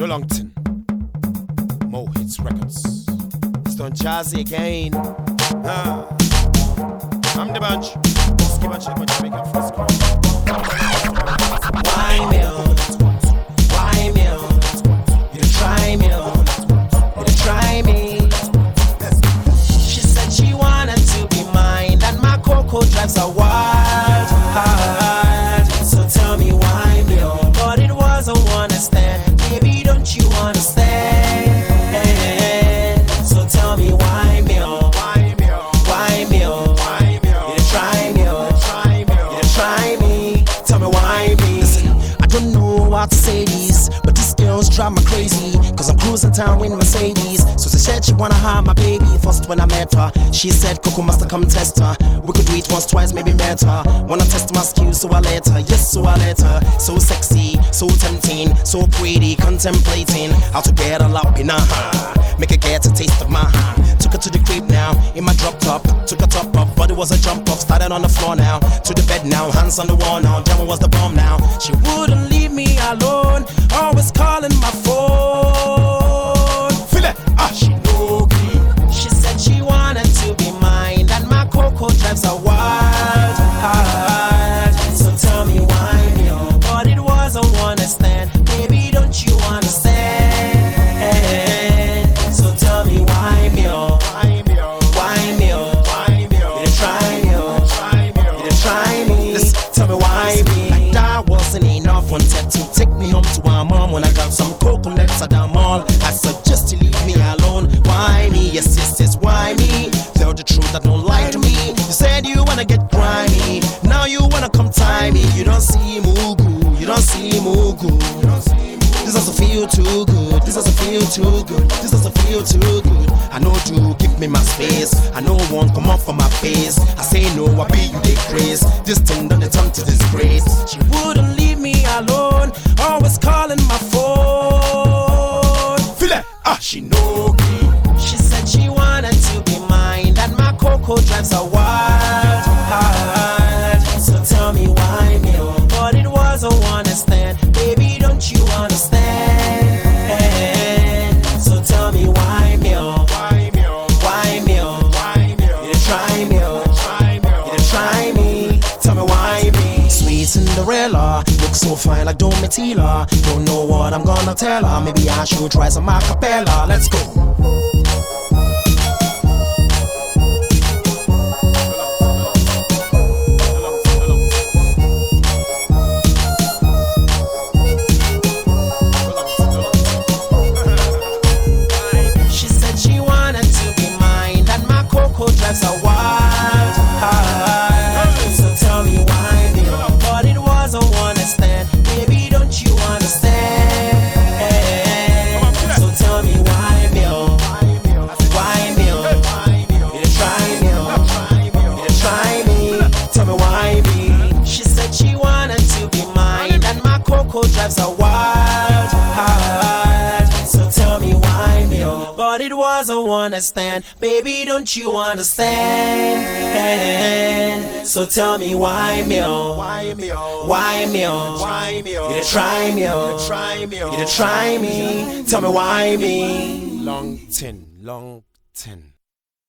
No Longton. Mo Hits Records. It's Don Jazzy again. Ah. I'm D'banj. Ski bunch, bunch, Jamaican Frisco. Why these, but these girls drive me crazy. Cause I'm cruising town in Mercedes. So she said she wanna have my baby. First when I met her, she said Coco must come test her. We could do it once, twice, maybe better. Wanna test my skills, so I let her. Yes, so I let her. So sexy, so tempting, so pretty, contemplating how to get a up in her. Make her get a taste of my hand. Took her to the crib now, in my drop top. Took her top off, but it was a jump off. Started on the floor now, to the bed now, hands on the wall now. Jammer was the bomb now. She wouldn't leave me alone, always calling my phone. Tell me why me. Like that wasn't enough. Wanted to take me home to our mom when I got some coconuts at the mall. I suggest you leave me alone. Why me? Yes, yes, yes. Why me? Tell the truth. I don't lie to me. You said you wanna get grimy. Now you wanna come tie me. You don't see Mugu. You don't see Mugu. This doesn't feel too good. This doesn't feel too good. This doesn't feel too good. I know you give me my space. I know one come up for my face. I say no, I be you they craze. This thing done it turn to disgrace. She wouldn't leave me alone. Always calling my phone. Feel it. Ah, she no green. She said she wanted to be mine, and my cocoa drives her Cinderella, look so fine like Domitilla. Don't know what I'm gonna tell her. Maybe I should try some acapella. Let's go. Drives her wild. Hard. So tell me why me, oh. but it was a one stand. Baby, don't you understand? So tell me why me, oh. Why me? oh? why me, oh. Why me? oh? you try me, oh. You Try me. oh? you try me. Tell me why me. Long tin, long tin.